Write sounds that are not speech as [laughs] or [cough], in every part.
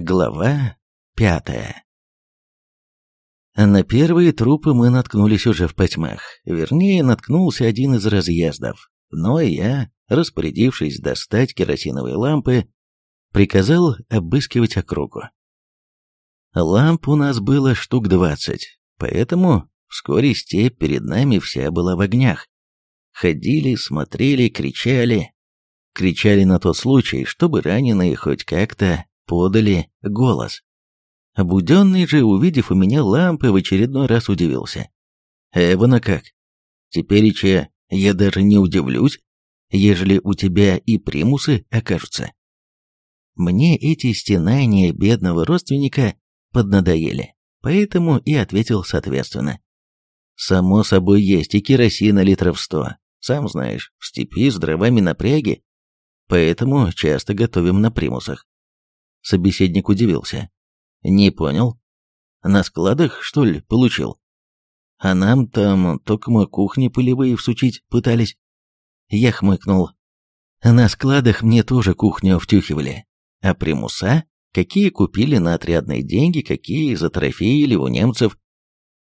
Глава пятая На первые трупы мы наткнулись уже в потьмах. Вернее, наткнулся один из разъездов. Но я, распорядившись достать керосиновые лампы, приказал обыскивать округу. Ламп у нас было штук двадцать, поэтому вскоре степь перед нами вся была в огнях. Ходили, смотрели, кричали. Кричали на тот случай, чтобы раненые хоть как-то подали голос. Обуденный же, увидев у меня лампы, в очередной раз удивился. «Эвана как? Теперь, че, я даже не удивлюсь, ежели у тебя и примусы окажутся». Мне эти стенания бедного родственника поднадоели, поэтому и ответил соответственно. «Само собой есть и керосина литров сто, сам знаешь, в степи с дровами напряги, поэтому часто готовим на примусах. Собеседник удивился. «Не понял. На складах, что ли, получил? А нам там только мы кухни пылевые всучить пытались». Я хмыкнул. На складах мне тоже кухню втюхивали. А примуса? Какие купили на отрядные деньги, какие затрофеили у немцев.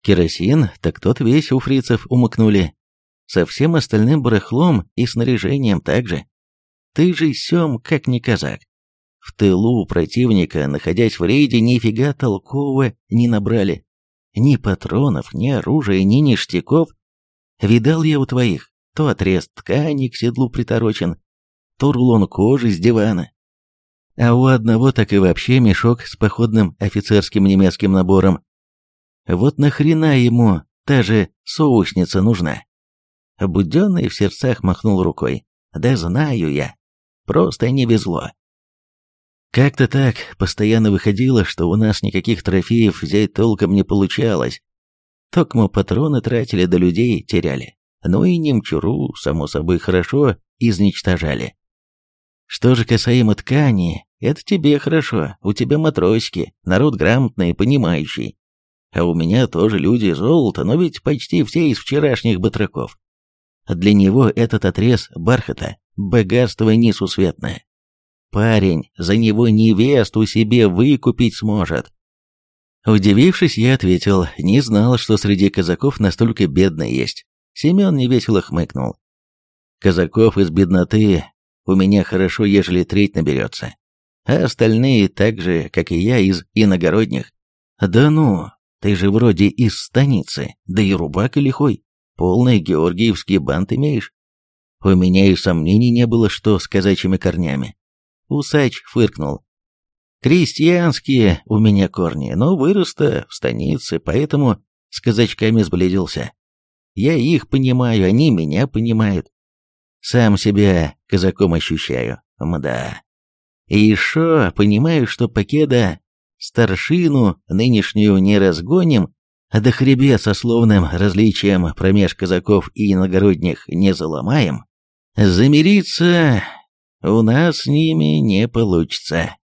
Керосин, так тот весь у фрицев умыкнули. Со всем остальным барахлом и снаряжением также. Ты же сём, как не казак. В тылу противника, находясь в рейде, нифига толкового не набрали. Ни патронов, ни оружия, ни ништяков. Видал я у твоих, то отрез ткани к седлу приторочен, то рулон кожи с дивана. А у одного так и вообще мешок с походным офицерским немецким набором. Вот нахрена ему та же соусница нужна? Буденный в сердцах махнул рукой. Да знаю я. Просто не везло. Как-то так постоянно выходило, что у нас никаких трофеев взять толком не получалось. Только мы патроны тратили, до людей теряли. Ну и немчуру, само собой, хорошо изничтожали. Что же касаемо ткани, это тебе хорошо, у тебя матросики, народ грамотный, понимающий. А у меня тоже люди золота, но ведь почти все из вчерашних батраков. Для него этот отрез бархата – богатство несусветное. Парень за него невесту себе выкупить сможет. Удивившись, я ответил, не знал, что среди казаков настолько бедные есть. Семен невесело хмыкнул. Казаков из бедноты у меня хорошо, ежели треть наберется. А остальные так же, как и я, из иногородних. Да ну, ты же вроде из станицы, да и рубак и лихой. Полный георгиевский бант имеешь. У меня и сомнений не было, что с казачьими корнями. Усач фыркнул. «Крестьянские у меня корни, но вырос-то в станице, поэтому с казачками сблизился. Я их понимаю, они меня понимают. Сам себя казаком ощущаю, мда. И еще понимаю, что покеда старшину нынешнюю не разгоним, а до хребет со словным различием промеж казаков и иногородних не заломаем, замириться у нас с ними не получится.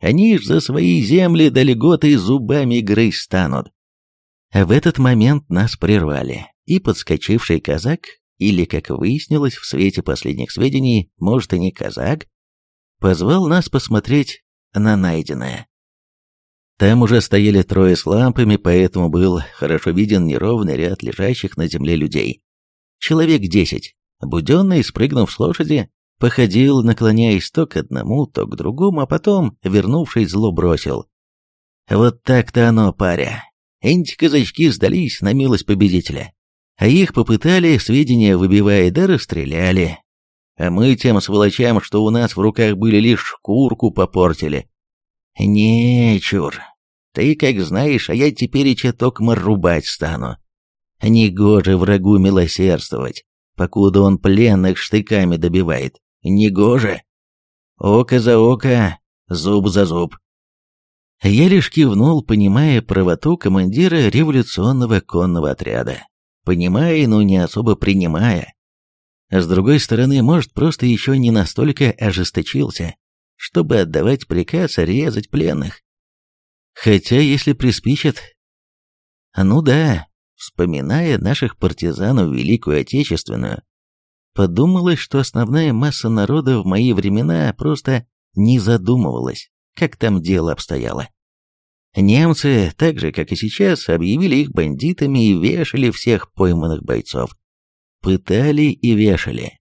Они ж за свои земли льготы зубами грызть станут. В этот момент нас прервали, и подскочивший казак, или, как выяснилось в свете последних сведений, может и не казак, позвал нас посмотреть на найденное. Там уже стояли трое с лампами, поэтому был хорошо виден неровный ряд лежащих на земле людей. Человек десять. Буденный, спрыгнув с лошади, Походил, наклоняясь то к одному, то к другому, а потом, вернувшись, зло бросил. «Вот так-то оно, паря. Эти казачки сдались на милость победителя. А их попытали, сведения выбивая, да расстреляли. А мы тем сволочам, что у нас в руках были, лишь шкурку попортили. Не, чур. Ты как знаешь, а я теперь и токмо рубать стану. Негоже врагу милосердствовать, покуда он пленных штыками добивает. Негоже. Око за око, зуб за зуб. Я лишь кивнул, понимая правоту командира революционного конного отряда. Понимая, но не особо принимая. С другой стороны, может, просто еще не настолько ожесточился, чтобы отдавать приказ резать пленных. Хотя, если приспичат... Ну да, вспоминая наших партизан Великую Отечественную, Подумалось, что основная масса народа в мои времена просто не задумывалась, как там дело обстояло. Немцы, так же как и сейчас, объявили их бандитами и вешали всех пойманных бойцов. Пытали и вешали.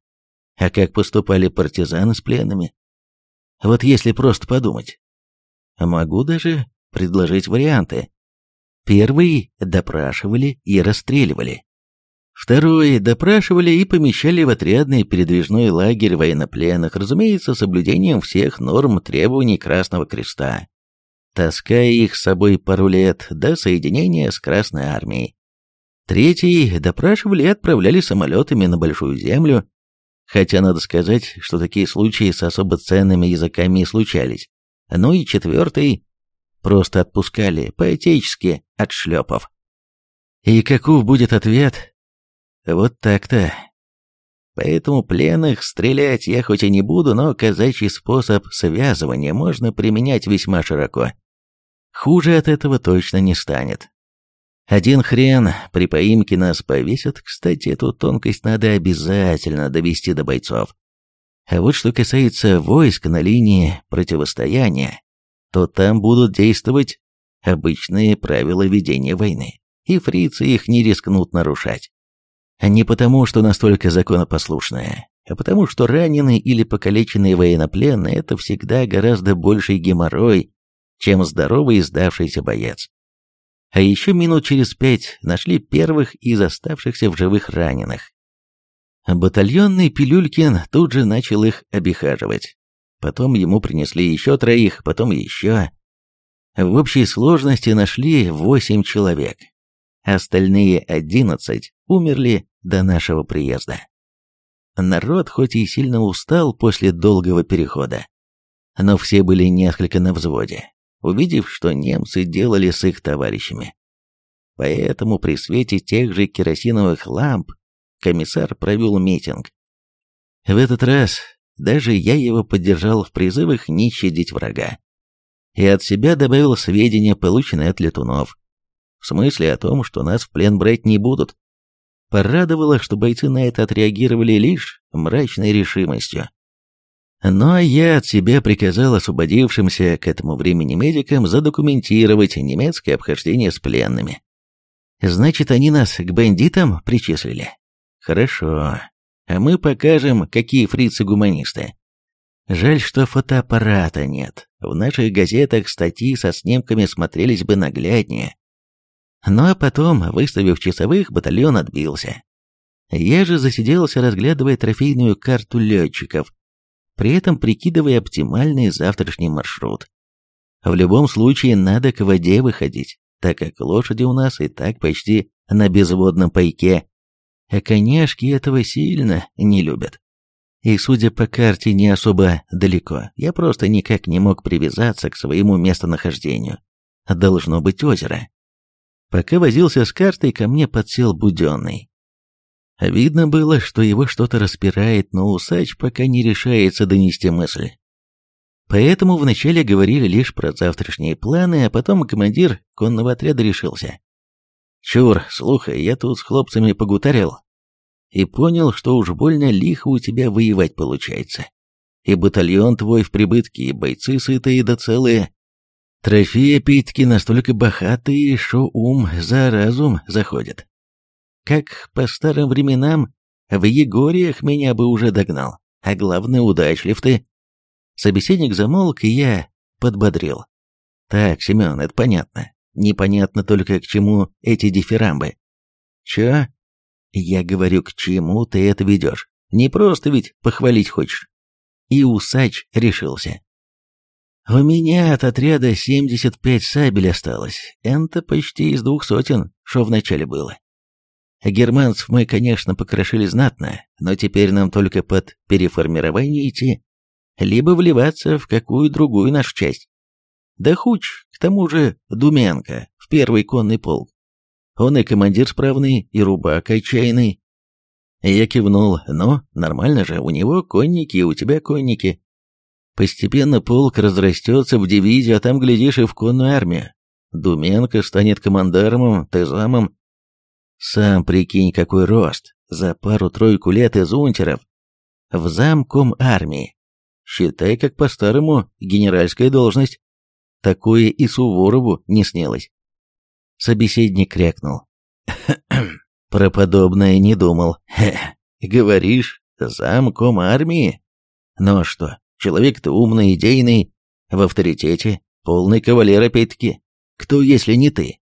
А как поступали партизаны с пленными? Вот если просто подумать. Могу даже предложить варианты. Первый допрашивали и расстреливали. Второй допрашивали и помещали в отрядный передвижной лагерь военнопленных, разумеется, с соблюдением всех норм требований Красного Креста, таская их с собой пару лет до соединения с Красной Армией. Третий допрашивали и отправляли самолетами на Большую Землю, хотя надо сказать, что такие случаи с особо ценными языками и случались. Ну и четвертый просто отпускали по-отечески от шлепов. И каков будет ответ? Вот так-то. Поэтому пленных стрелять я хоть и не буду, но казачий способ связывания можно применять весьма широко. Хуже от этого точно не станет. Один хрен, при поимке нас повесят, кстати, эту тонкость надо обязательно довести до бойцов. А вот что касается войск на линии противостояния, то там будут действовать обычные правила ведения войны, и фрицы их не рискнут нарушать. Не потому, что настолько законопослушные, а потому, что раненый или покалеченный военнопленный – это всегда гораздо больший геморрой, чем здоровый и сдавшийся боец. А еще минут через пять нашли первых из оставшихся в живых раненых. Батальонный Пилюлькин тут же начал их обихаживать. Потом ему принесли еще троих, потом еще. В общей сложности нашли восемь человек. Остальные одиннадцать умерли до нашего приезда. Народ хоть и сильно устал после долгого перехода, но все были несколько на взводе, увидев, что немцы делали с их товарищами. Поэтому при свете тех же керосиновых ламп комиссар провел митинг. В этот раз даже я его поддержал в призывах не щадить врага. И от себя добавил сведения, полученные от летунов. В смысле о том, что нас в плен брать не будут. Порадовало, что бойцы на это отреагировали лишь мрачной решимостью. Но я от себя приказал освободившимся к этому времени медикам задокументировать немецкое обхождение с пленными. Значит, они нас к бандитам причислили? Хорошо. А мы покажем, какие фрицы-гуманисты. Жаль, что фотоаппарата нет. В наших газетах статьи со снимками смотрелись бы нагляднее. Ну а потом, выставив часовых, батальон отбился. Я же засиделся, разглядывая трофейную карту летчиков, при этом прикидывая оптимальный завтрашний маршрут. В любом случае надо к воде выходить, так как лошади у нас и так почти на безводном пайке, а коняшки этого сильно не любят. И, судя по карте, не особо далеко, я просто никак не мог привязаться к своему местонахождению. Должно быть озеро. Пока возился с картой, ко мне подсел Буденный. Видно было, что его что-то распирает, но усач пока не решается донести мысль. Поэтому вначале говорили лишь про завтрашние планы, а потом командир конного отряда решился. «Чур, слухай, я тут с хлопцами погутарил и понял, что уж больно лихо у тебя воевать получается. И батальон твой в прибытке, и бойцы сытые да целые, Трофеи опять-таки настолько богатые, что ум за разум заходит. Как по старым временам, в Егориях меня бы уже догнал, а главное, удачлив ты. Собеседник замолк, и я подбодрил. Так, Семен, это понятно. Непонятно только, к чему эти дифирамбы. Чё? Я говорю, к чему ты это ведешь? Не просто ведь похвалить хочешь. И усач решился. У меня от отряда 75 сабель осталось. Это почти из двух сотен, что вначале было. Германцев мы, конечно, покрошили знатно, но теперь нам только под переформирование идти, либо вливаться в какую другую нашу часть. Да хуч, к тому же Думенко, в первый конный полк. Он и командир справный, и рубак отчаянный. Я кивнул, ну, нормально же, у него конники, у тебя конники. Постепенно полк разрастется в дивизию, а там, глядишь, и в конную армию. Думенко станет командармом, ты замом. Сам прикинь, какой рост. За пару-тройку лет из унтеров. В замком армии. Считай, как по-старому, генеральская должность. такое и Суворову не снилось. Собеседник крякнул. [clears throat] Про подобное не думал. [laughs] Говоришь, замком армии? Ну а что, человек-то умный, идейный, в авторитете, полный кавалер опять-таки. Кто, если не ты?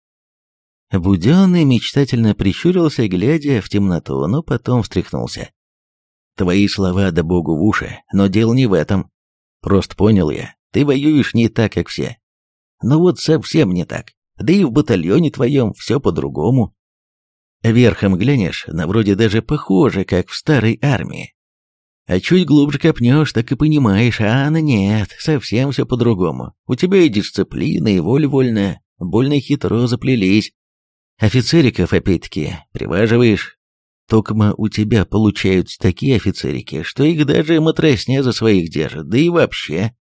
Буденный мечтательно прищурился, глядя в темноту, но потом встряхнулся. Твои слова да богу в уши, но дело не в этом. Просто понял я, ты воюешь не так, как все. Ну вот совсем не так. Да и в батальоне твоем все по-другому. Верхом глянешь, на вроде даже похоже, как в старой армии. А чуть глубже копнешь, так и понимаешь, а на нет, совсем все по-другому. У тебя и дисциплина, и воля вольная, больно хитро заплелись. Офицериков, опять-таки, приваживаешь. Токма у тебя получаются такие офицерики, что их даже матросня за своих держит, да и вообще.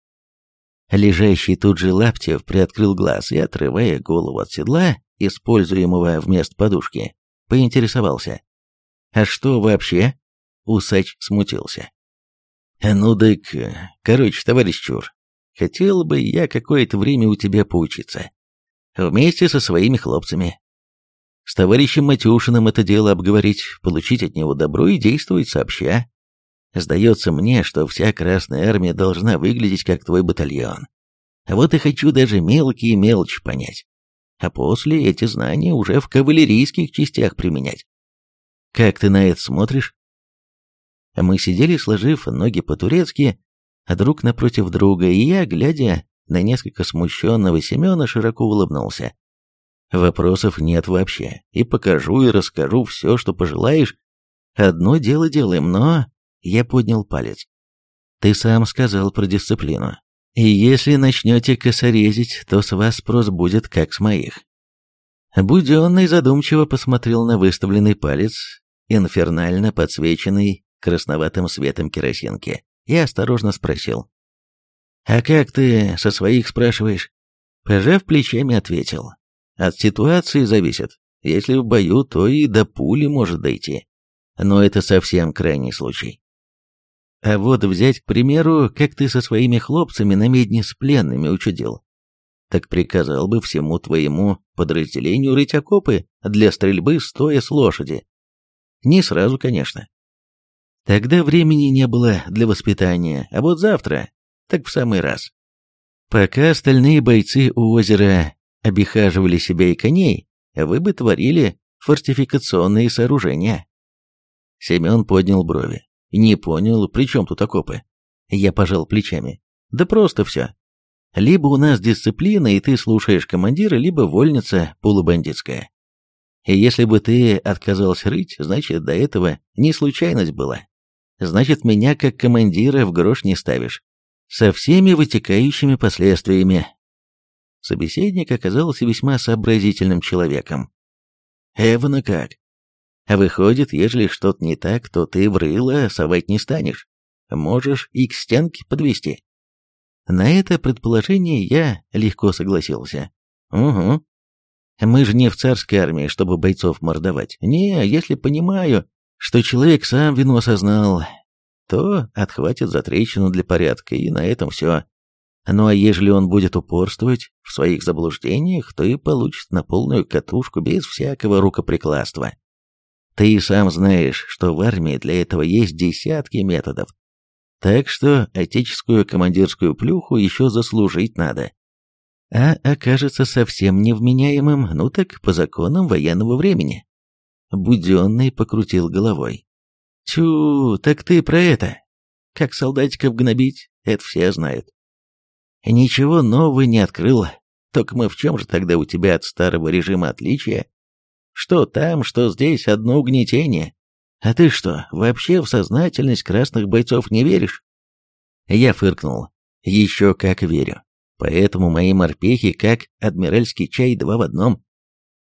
Лежащий тут же Лаптев приоткрыл глаз и, отрывая голову от седла, используемого вместо подушки, поинтересовался. «А что вообще?» Усач смутился. «Ну так, короче, товарищ Чур, хотел бы я какое-то время у тебя поучиться. Вместе со своими хлопцами. С товарищем Матюшиным это дело обговорить, получить от него добро и действовать сообща. Сдается мне, что вся Красная Армия должна выглядеть как твой батальон. Вот и хочу даже мелкие мелочи понять. А после эти знания уже в кавалерийских частях применять. Как ты на это смотришь? Мы сидели, сложив ноги по-турецки, друг напротив друга, и я, глядя на несколько смущенного Семена, широко улыбнулся. Вопросов нет вообще, и покажу и расскажу все, что пожелаешь. Одно дело делаем, но... Я поднял палец. Ты сам сказал про дисциплину. И если начнете косорезить, то с вас спрос будет как с моих. Буденный задумчиво посмотрел на выставленный палец, инфернально подсвеченный красноватым светом керосинки, и осторожно спросил. «А как ты со своих спрашиваешь?» Пожав плечами, ответил. «От ситуации зависит. Если в бою, то и до пули может дойти. Но это совсем крайний случай. А вот взять, к примеру, как ты со своими хлопцами на медне с пленными учудил. Так приказал бы всему твоему подразделению рыть окопы для стрельбы стоя с лошади. Не сразу, конечно. Тогда времени не было для воспитания, а вот завтра, так в самый раз. Пока остальные бойцы у озера обихаживали себя и коней, вы бы творили фортификационные сооружения. Семен поднял брови. Не понял, при чем тут окопы? Я пожал плечами. Да просто все. Либо у нас дисциплина, и ты слушаешь командира, либо вольница полубандитская. И если бы ты отказался рыть, значит, до этого не случайность была. Значит, меня как командира в грош не ставишь. Со всеми вытекающими последствиями. Собеседник оказался весьма сообразительным человеком. Эвана как? А выходит, ежели что-то не так, то ты в рыло совать не станешь. Можешь и к стенке подвести. На это предположение я легко согласился. Угу. Мы же не в царской армии, чтобы бойцов мордовать. Не, если понимаю, что человек сам вину осознал, то отхватит за трещину для порядка, и на этом все. Ну а ежели он будет упорствовать в своих заблуждениях, то и получит на полную катушку без всякого рукоприкладства. Ты и сам знаешь, что в армии для этого есть десятки методов. Так что отеческую командирскую плюху еще заслужить надо. А окажется совсем невменяемым, ну так по законам военного времени. Буденный покрутил головой. Тю, так ты про это. Как солдатиков гнобить, это все знают. Ничего нового не открыл. Только мы в чем же тогда у тебя от старого режима отличия? Что там, что здесь одно угнетение. А ты что, вообще в сознательность красных бойцов не веришь? Я фыркнул. Еще как верю. Поэтому мои морпехи как адмиральский чай два в одном.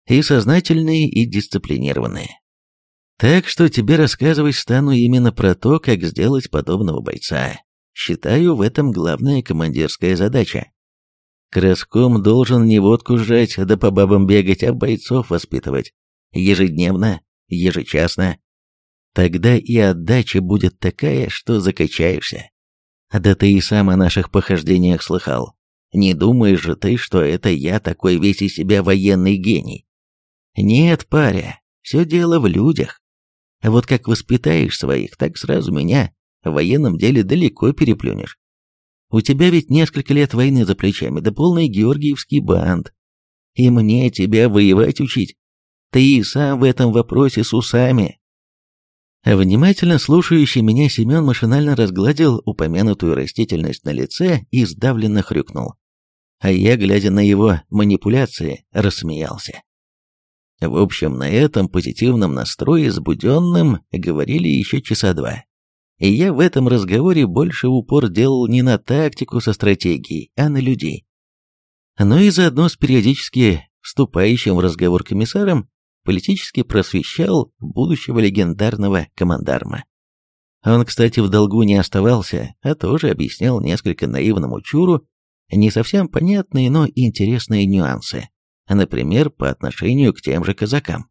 И сознательные, и дисциплинированные. Так что тебе рассказывать стану именно про то, как сделать подобного бойца. Считаю, в этом главная командирская задача. Краском должен не водку жрать, да по бабам бегать, а бойцов воспитывать. Ежедневно, ежечасно. Тогда и отдача будет такая, что закачаешься. Да ты и сам о наших похождениях слыхал. Не думаешь же ты, что это я такой весь из себя военный гений? Нет, паря, все дело в людях. Вот как воспитаешь своих, так сразу меня в военном деле далеко переплюнешь. У тебя ведь несколько лет войны за плечами, да полный георгиевский банд. И мне тебя воевать учить. Ты и сам в этом вопросе с усами. Внимательно слушающий меня Семен машинально разгладил упомянутую растительность на лице и сдавленно хрюкнул. А я, глядя на его манипуляции, рассмеялся. В общем, на этом позитивном настрое с Буденным говорили еще часа два. И я в этом разговоре больше упор делал не на тактику со стратегией, а на людей. Но и заодно с периодически вступающим в разговор комиссаром политически просвещал будущего легендарного командарма. Он, кстати, в долгу не оставался, а тоже объяснял несколько наивному чуру не совсем понятные, но интересные нюансы, например, по отношению к тем же казакам.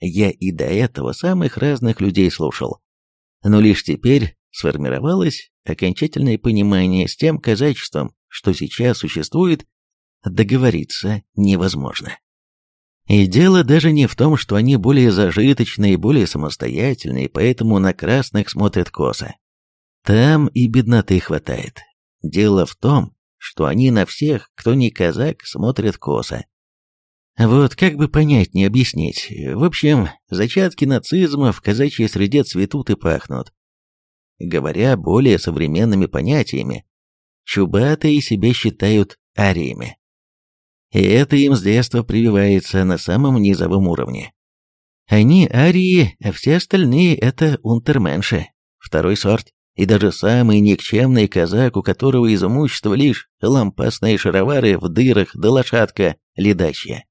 Я и до этого самых разных людей слушал, но лишь теперь сформировалось окончательное понимание с тем казачеством, что сейчас существует, договориться невозможно. И дело даже не в том, что они более зажиточные, более самостоятельные, поэтому на красных смотрят косо. Там и бедноты хватает. Дело в том, что они на всех, кто не казак, смотрят косо. Вот как бы понятнее объяснить. В общем, зачатки нацизма в казачьей среде цветут и пахнут. Говоря более современными понятиями, чубатые себя считают ариями. И это им с детства прививается на самом низовом уровне. Они арии, а все остальные это унтерменши, второй сорт. И даже самый никчемный казак, у которого из имущества лишь лампасные шаровары в дырах да лошадка ледачья,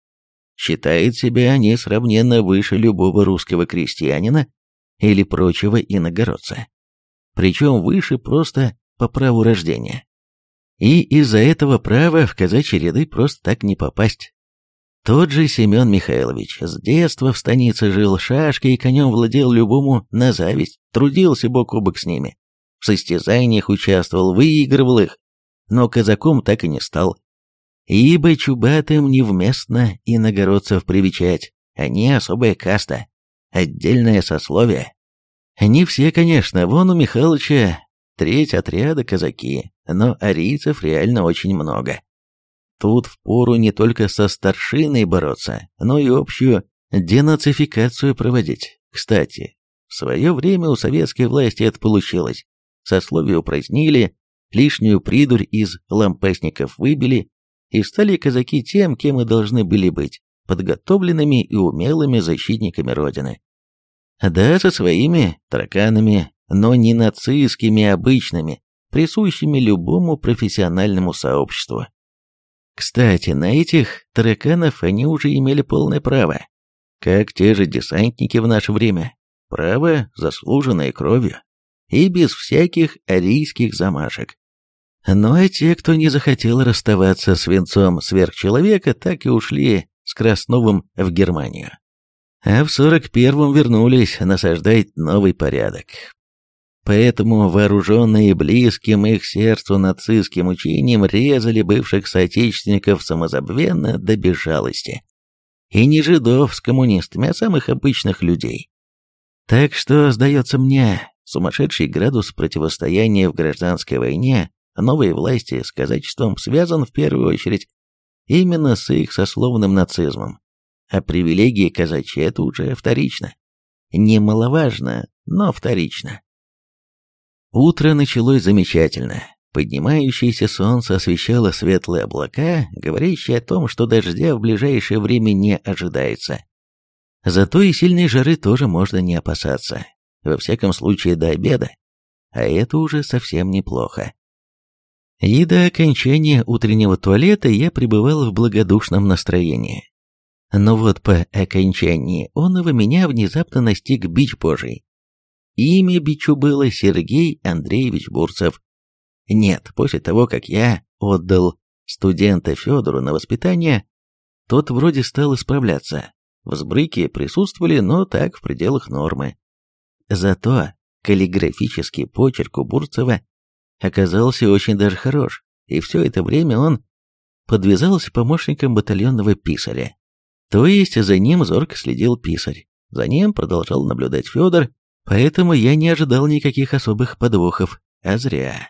считает себя несравненно выше любого русского крестьянина или прочего иногородца. Причем выше просто по праву рождения. И из-за этого права в казачьи ряды просто так не попасть. Тот же Семен Михайлович с детства в станице жил, шашкой и конем владел любому на зависть, трудился бок о бок с ними. В состязаниях участвовал, выигрывал их, но казаком так и не стал. Ибо чубатым невместно иногородцев привечать, они особая каста, отдельное сословие. Не все, конечно, вон у Михалыча треть отряда казаки, но арийцев реально очень много. Тут впору не только со старшиной бороться, но и общую денацификацию проводить. Кстати, в свое время у советской власти это получилось. Сословие упразднили, лишнюю придурь из лампасников выбили, и стали казаки тем, кем и должны были быть, подготовленными и умелыми защитниками Родины. Да, со своими тараканами, но не нацистскими обычными, присущими любому профессиональному сообществу. Кстати, на этих тараканов они уже имели полное право, как те же десантники в наше время. Право, заслуженное кровью, и без всяких арийских замашек. Ну а те, кто не захотел расставаться с венцом сверхчеловека, так и ушли с Красновым в Германию. А в 41-м вернулись насаждать новый порядок. Поэтому вооруженные близким их сердцу нацистским учением резали бывших соотечественников самозабвенно до безжалости. И не жидов с коммунистами, а самых обычных людей. Так что, сдается мне, сумасшедший градус противостояния в гражданской войне новой власти с казачеством связан в первую очередь именно с их сословным нацизмом. А привилегии казачьи – это уже вторично. Немаловажно, но вторично. Утро началось замечательно. Поднимающееся солнце освещало светлые облака, говорящие о том, что дождя в ближайшее время не ожидается. Зато и сильной жары тоже можно не опасаться, во всяком случае до обеда, а это уже совсем неплохо. И до окончания утреннего туалета я пребывал в благодушном настроении. Но вот по окончании онного меня внезапно настиг бич божий. Имя бичу было Сергей Андреевич Бурцев. Нет, после того, как я отдал студента Федору на воспитание, тот вроде стал исправляться. Взбрыки присутствовали, но так в пределах нормы. Зато каллиграфический почерк у Бурцева оказался очень даже хорош. и все это время он подвязался помощником батальонного писаря. То есть за ним зорко следил писарь, за ним продолжал наблюдать Федор, поэтому я не ожидал никаких особых подвохов, а зря.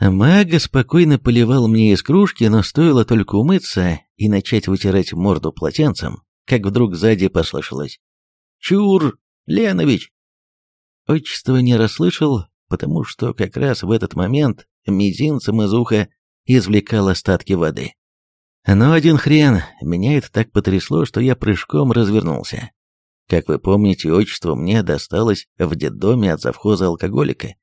Мага спокойно поливал мне из кружки, но стоило только умыться и начать вытирать морду полотенцем, как вдруг сзади послышалось «Чур, Ленович!» Отчество не расслышал, потому что как раз в этот момент мизинцем из уха извлекал остатки воды. Но один хрен, меня это так потрясло, что я прыжком развернулся. Как вы помните, отчество мне досталось в детдоме от завхоза алкоголика.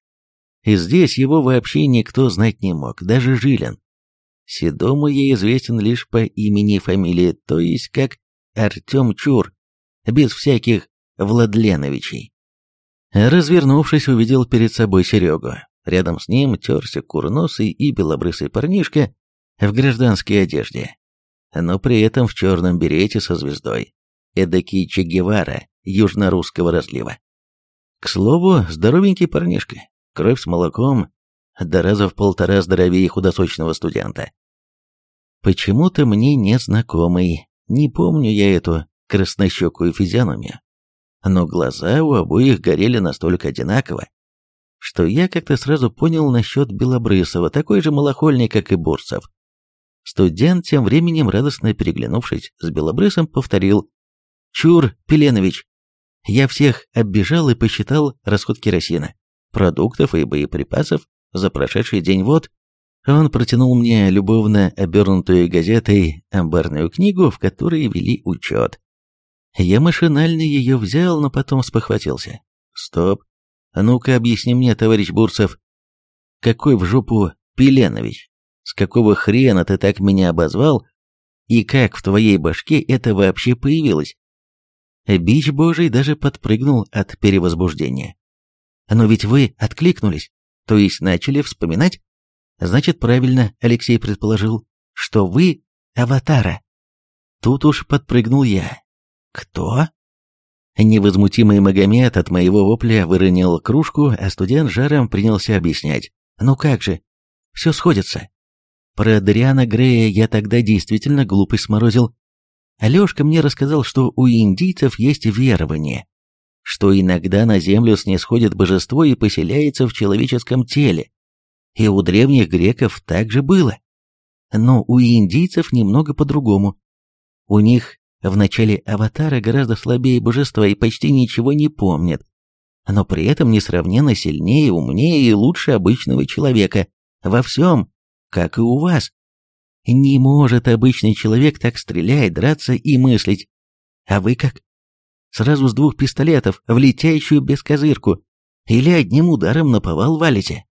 И здесь его вообще никто знать не мог, даже Жилин. Седому я известен лишь по имени и фамилии, то есть как Артем Чур, без всяких Владленовичей. Развернувшись, увидел перед собой Серегу. Рядом с ним терся курносый и белобрысый парнишка в гражданской одежде, но при этом в черном берете со звездой. Эдакий Че Гевара южно-русского разлива. К слову, здоровенький парнишка, кровь с молоком, до раза в полтора здоровее худосочного студента. Почему-то мне незнакомый, не помню я эту краснощекую физиономию. Но глаза у обоих горели настолько одинаково, что я как-то сразу понял насчет Белобрысова, такой же малохольный, как и Бурцев. Студент, тем временем радостно переглянувшись с Белобрысом, повторил «Чур, Пеленович, я всех оббежал и посчитал расход керосина, продуктов и боеприпасов за прошедший день вот». Он протянул мне любовно обернутую газетой амбарную книгу, в которой вели учет. Я машинально ее взял, но потом спохватился. «Стоп, ну-ка объясни мне, товарищ Бурцев, какой в жопу Пеленович? С какого хрена ты так меня обозвал? И как в твоей башке это вообще появилось? Бич Божий даже подпрыгнул от перевозбуждения. Но ведь вы откликнулись, то есть начали вспоминать? Значит, правильно Алексей предположил, что вы аватара. Тут уж подпрыгнул я. Кто? Невозмутимый Магомед от моего вопля выронил кружку, а студент жаром принялся объяснять. Ну как же, все сходится. Про Адриана Грея я тогда действительно глупость сморозил. Алешка мне рассказал, что у индийцев есть верование, что иногда на землю снисходит божество и поселяется в человеческом теле. И у древних греков так же было. Но у индийцев немного по-другому. У них в начале аватара гораздо слабее божества и почти ничего не помнят, но при этом несравненно сильнее, умнее и лучше обычного человека. Во всем, как и у вас. Не может обычный человек так стрелять, драться и мыслить. А вы как? Сразу с двух пистолетов в летящую бескозырку. Или одним ударом наповал валите.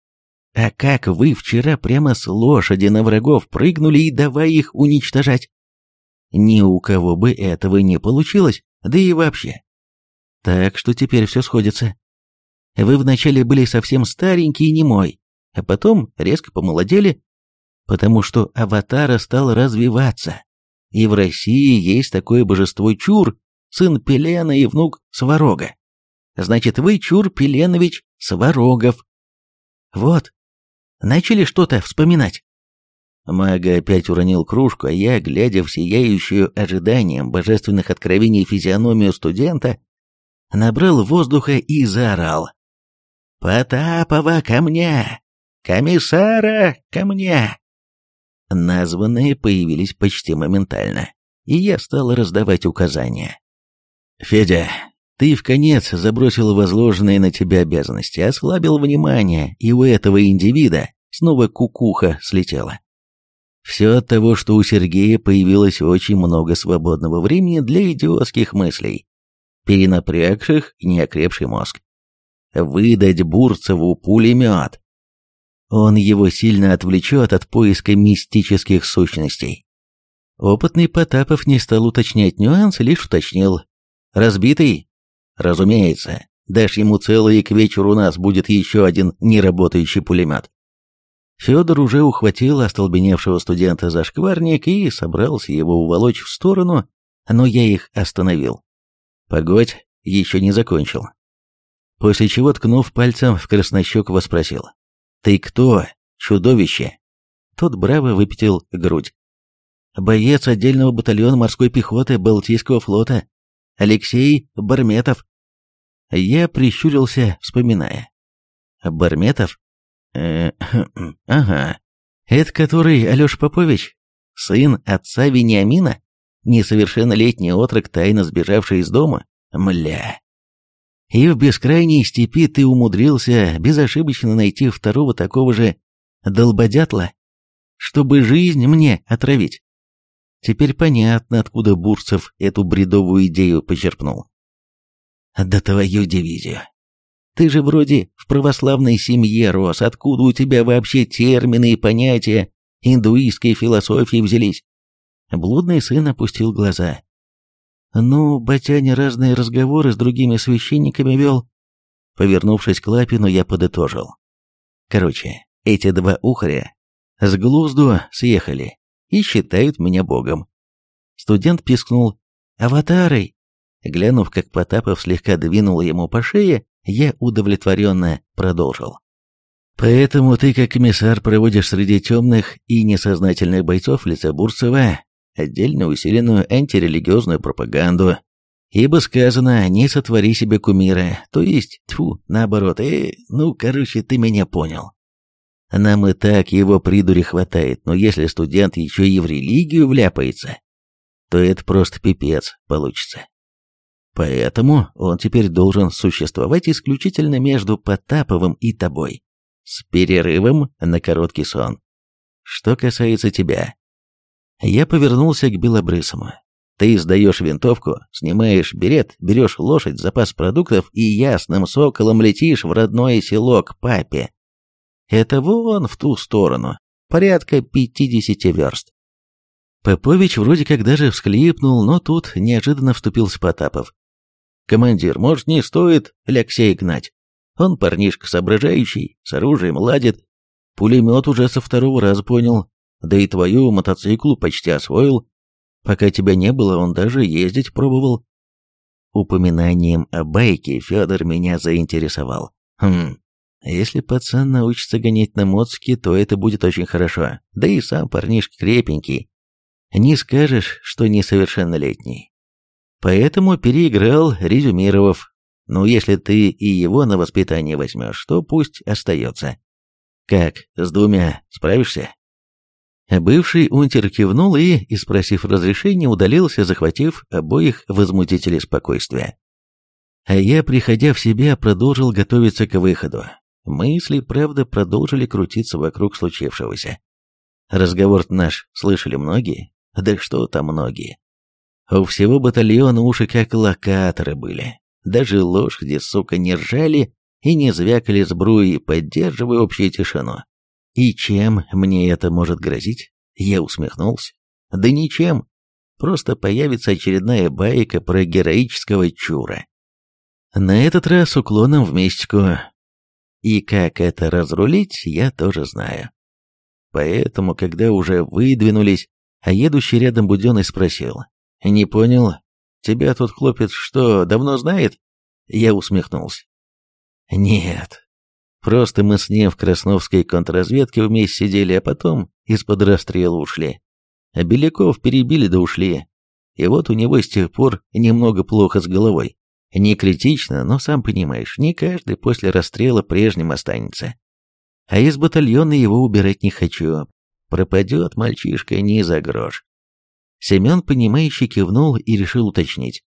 А как вы вчера прямо с лошади на врагов прыгнули и давай их уничтожать? Ни у кого бы этого не получилось, да и вообще. Так что теперь все сходится. Вы вначале были совсем старенький и немой, а потом резко помолодели, потому что аватара стал развиваться. И в России есть такое божество Чур, сын Пелена и внук Сварога. Значит, вы, Чур Пеленович Сварогов. Вот, начали что-то вспоминать. Мага опять уронил кружку, а я, глядя в сияющую ожиданием божественных откровений физиономию студента, набрал воздуха и заорал. «Потапова ко мне! Комиссара ко мне!» Названные появились почти моментально, и я стал раздавать указания. «Федя, ты в конец забросил возложенные на тебя обязанности, ослабил внимание, и у этого индивида снова кукуха слетела. Все от того, что у Сергея появилось очень много свободного времени для идиотских мыслей, перенапрягших неокрепший мозг. Выдать Бурцеву пулемет. Он его сильно отвлечет от поиска мистических сущностей. Опытный Потапов не стал уточнять нюансы, лишь уточнил. «Разбитый?» «Разумеется. Дашь ему целый, и к вечеру у нас будет еще один неработающий пулемет». Федор уже ухватил остолбеневшего студента за шкварник и собрался его уволочь в сторону, но я их остановил. Погодь, еще не закончил. После чего, ткнув пальцем в краснощекого, спросил. «Ты кто, чудовище?» Тот браво выпятил грудь. Боец отдельного батальона морской пехоты Балтийского флота. Алексей Барметов. Я прищурился, вспоминая. Барметов? Э, [clears throat] ага. Это который Алеша Попович? Сын отца Вениамина? Несовершеннолетний отрок, тайно сбежавший из дома? Мля. И в бескрайней степи ты умудрился безошибочно найти второго такого же долбодятла, чтобы жизнь мне отравить. Теперь понятно, откуда Бурцев эту бредовую идею почерпнул. Да твою дивизию. Ты же вроде в православной семье рос, откуда у тебя вообще термины и понятия индуистской философии взялись? Блудный сын опустил глаза. Ну, Батяня разные разговоры с другими священниками вел. Повернувшись к Лапину, я подытожил. Короче, эти два ухаря с глузду съехали и считают меня богом. Студент пискнул «Аватарой!» Глянув, как Потапов слегка двинул ему по шее, я удовлетворенно продолжил. «Поэтому ты, как комиссар, проводишь среди темных и несознательных бойцов лица Бурцева отдельно усиленную антирелигиозную пропаганду, ибо сказано «не сотвори себе кумира», то есть, тьфу, наоборот, э, ну, короче, ты меня понял. Нам и так его придури хватает, но если студент еще и в религию вляпается, то это просто пипец получится. Поэтому он теперь должен существовать исключительно между Потаповым и тобой, с перерывом на короткий сон. Что касается тебя. Я повернулся к Белобрысому. Ты сдаешь винтовку, снимаешь берет, берешь лошадь, запас продуктов и ясным соколом летишь в родное село к папе. Это вон в ту сторону, порядка пятидесяти верст. Попович вроде как даже всхлипнул, но тут неожиданно вступился Потапов. «Командир, может, не стоит Алексея гнать? Он парнишка соображающий, с оружием ладит. Пулемет уже со второго раза понял, да и твою мотоциклу почти освоил. Пока тебя не было, он даже ездить пробовал». Упоминанием о байке Федор меня заинтересовал. Хм, если пацан научится гонять на моцке, то это будет очень хорошо. Да и сам парнишка крепенький. Не скажешь, что несовершеннолетний. Поэтому переиграл, резюмировав. Ну, если ты и его на воспитание возьмешь, то пусть остается. Как, с двумя справишься? Бывший унтер кивнул и, испросив разрешения, удалился, захватив обоих возмутителей спокойствия. А я, приходя в себя, продолжил готовиться к выходу. Мысли, правда, продолжили крутиться вокруг случившегося. Разговор наш слышали многие, да что там многие. У всего батальона уши как локаторы были. Даже лошади, сука, не ржали и не звякали сбруи, поддерживая общую тишину. И чем мне это может грозить? Я усмехнулся. Да ничем. Просто появится очередная байка про героического чура. На этот раз уклоном в мистику. И как это разрулить, я тоже знаю. Поэтому, когда уже выдвинулись, а едущий рядом Буденный спросил, «Не понял, тебя тут хлопец что, давно знает?» Я усмехнулся. «Нет, просто мы с ним в Красновской контрразведке вместе сидели, а потом из-под расстрела ушли. А Беляков перебили да ушли. И вот у него с тех пор немного плохо с головой. Не критично, но сам понимаешь, не каждый после расстрела прежним останется. А из батальона его убирать не хочу. Пропадет мальчишка не за грош. Семен, понимающий, кивнул и решил уточнить.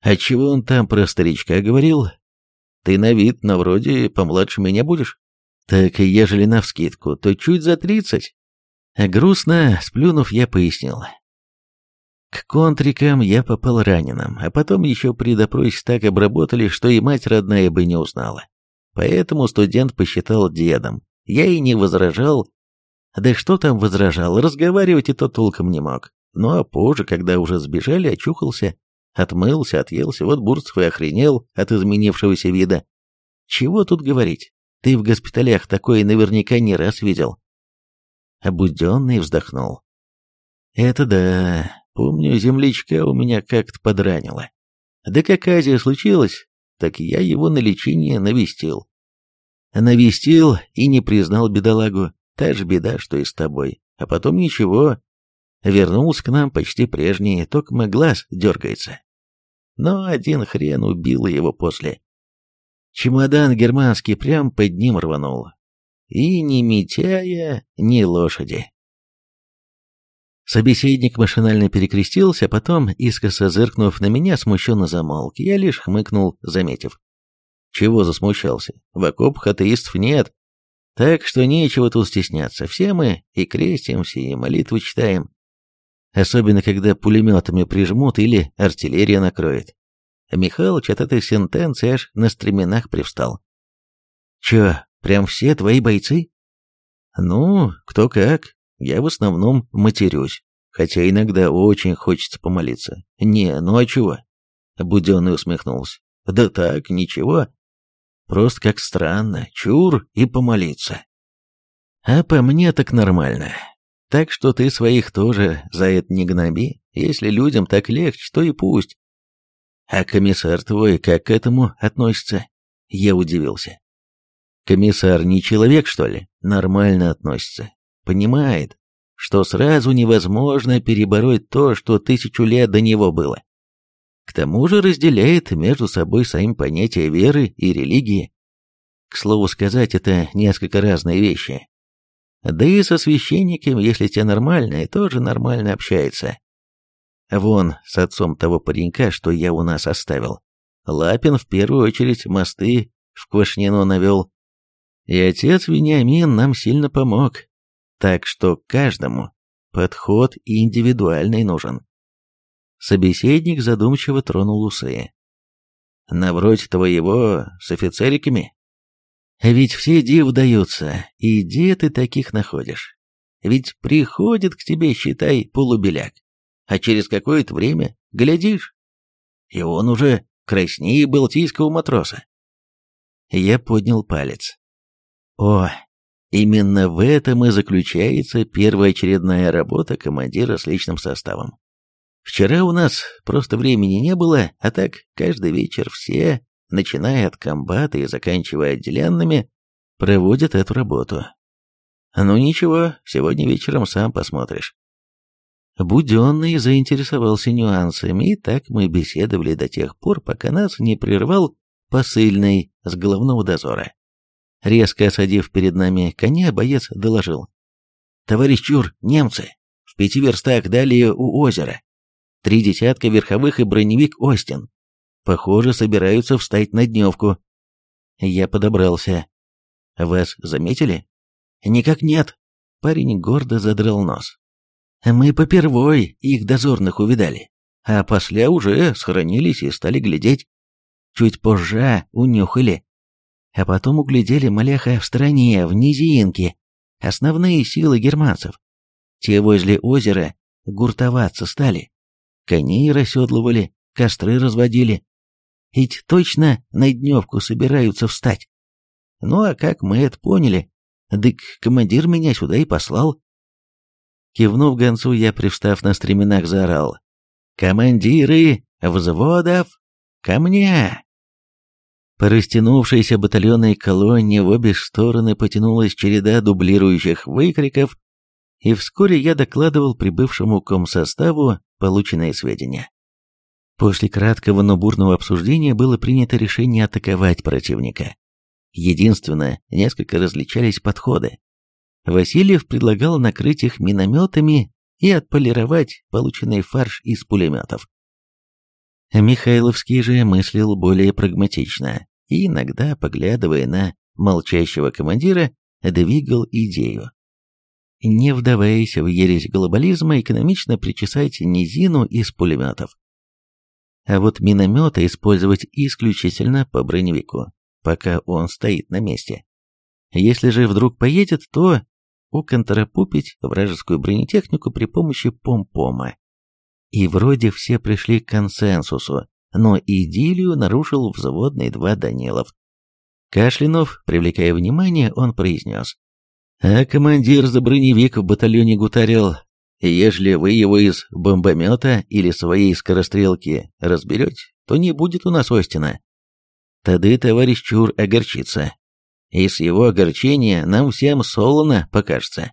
«А чего он там про старичка говорил? Ты на вид, на вроде, помладше меня будешь? Так ежели навскидку, то чуть за тридцать». Грустно, сплюнув, я пояснил. К контрикам я попал раненым, а потом еще при допросе так обработали, что и мать родная бы не узнала. Поэтому студент посчитал дедом. Я и не возражал. Да что там возражал, разговаривать и то толком не мог. Ну а позже, когда уже сбежали, очухался, отмылся, отъелся, вот Бурцев и охренел от изменившегося вида. Чего тут говорить? Ты в госпиталях такое наверняка не раз видел. Обуденный вздохнул. Это да, помню, землячка у меня как-то подранила. Да как Азия случилась, так я его на лечение навестил. Навестил и не признал бедолагу. Та же беда, что и с тобой. А потом ничего. Вернулся к нам почти прежний, только глаз дергается. Но один хрен убил его после. Чемодан германский прям под ним рванул. И ни Митяя, ни лошади. Собеседник машинально перекрестился, потом, искоса зыркнув на меня, смущенно замолк. Я лишь хмыкнул, заметив. Чего засмущался? В окопах атеистов нет. Так что нечего тут стесняться. Все мы и крестимся, и молитвы читаем. Особенно, когда пулеметами прижмут или артиллерия накроет. Михалыч от этой сентенции аж на стременах привстал. «Чё, прям все твои бойцы?» «Ну, кто как. Я в основном матерюсь, хотя иногда очень хочется помолиться. Не, ну а чего?» Буденный усмехнулся. «Да так, ничего. Просто как странно, чур и помолиться». «А по мне так нормально. Так что ты своих тоже за это не гноби. Если людям так легче, то и пусть. А комиссар твой как к этому относится? Я удивился. Комиссар не человек, что ли? Нормально относится. Понимает, что сразу невозможно перебороть то, что тысячу лет до него было. К тому же разделяет между собой самим понятия веры и религии. К слову сказать, это несколько разные вещи. Да и со священником, если те нормальные, тоже нормально общается. Вон, с отцом того паренька, что я у нас оставил. Лапин в первую очередь мосты в Квашнино навел. И отец Вениамин нам сильно помог. Так что каждому подход индивидуальный нужен. Собеседник задумчиво тронул усы. На вроде твоего с офицериками? Ведь все див даются, и где ты таких находишь? Ведь приходит к тебе, считай, полубеляк а через какое-то время, глядишь, и он уже краснее балтийского матроса. Я поднял палец. О, именно в этом и заключается первоочередная работа командира с личным составом. Вчера у нас просто времени не было, а так каждый вечер все, начиная от комбата и заканчивая отделенными, проводят эту работу. Ну ничего, сегодня вечером сам посмотришь. Буденный заинтересовался нюансами, и так мы беседовали до тех пор, пока нас не прервал посыльный с головного дозора. Резко осадив перед нами коня, боец доложил. «Товарищ Чур, немцы! В пяти верстах далее у озера. Три десятка верховых и броневик Остин. Похоже, собираются встать на дневку». Я подобрался. «Вас заметили?» «Никак нет». Парень гордо задрал нос. Мы попервой их дозорных увидали, а после уже схоронились и стали глядеть. Чуть позже унюхали. А потом углядели Маляха в стороне, в низинке, основные силы германцев. Те возле озера гуртоваться стали. Коней расседлывали, костры разводили. Ведь точно на дневку собираются встать. Ну а как мы это поняли, дык командир меня сюда и послал. Кивнув гонцу, я, привстав на стременах, заорал. «Командиры взводов, ко мне!» По растянувшейся батальонной колонне в обе стороны потянулась череда дублирующих выкриков, и вскоре я докладывал прибывшему комсоставу полученные сведения. После краткого, но бурного обсуждения было принято решение атаковать противника. Единственное, несколько различались подходы. Васильев предлагал накрыть их минометами и отполировать полученный фарш из пулеметов. Михайловский же мыслил более прагматично и иногда, поглядывая на молчащего командира, двигал идею. Не вдаваясь в ересь глобализма, экономично причесать низину из пулеметов. А вот минометы использовать исключительно по броневику, пока он стоит на месте. Если же вдруг поедет, то уконтропупить вражескую бронетехнику при помощи помпома. И вроде все пришли к консенсусу, но идиллию нарушил взводный два Данилов. Кашлянув, привлекая внимание, он произнес. «А командир за броневик в батальоне гутарил, ежели вы его из бомбомета или своей скорострелки разберете, то не будет у нас Остина. Тады товарищ Чур огорчится. и с его огорчения нам всем солоно покажется.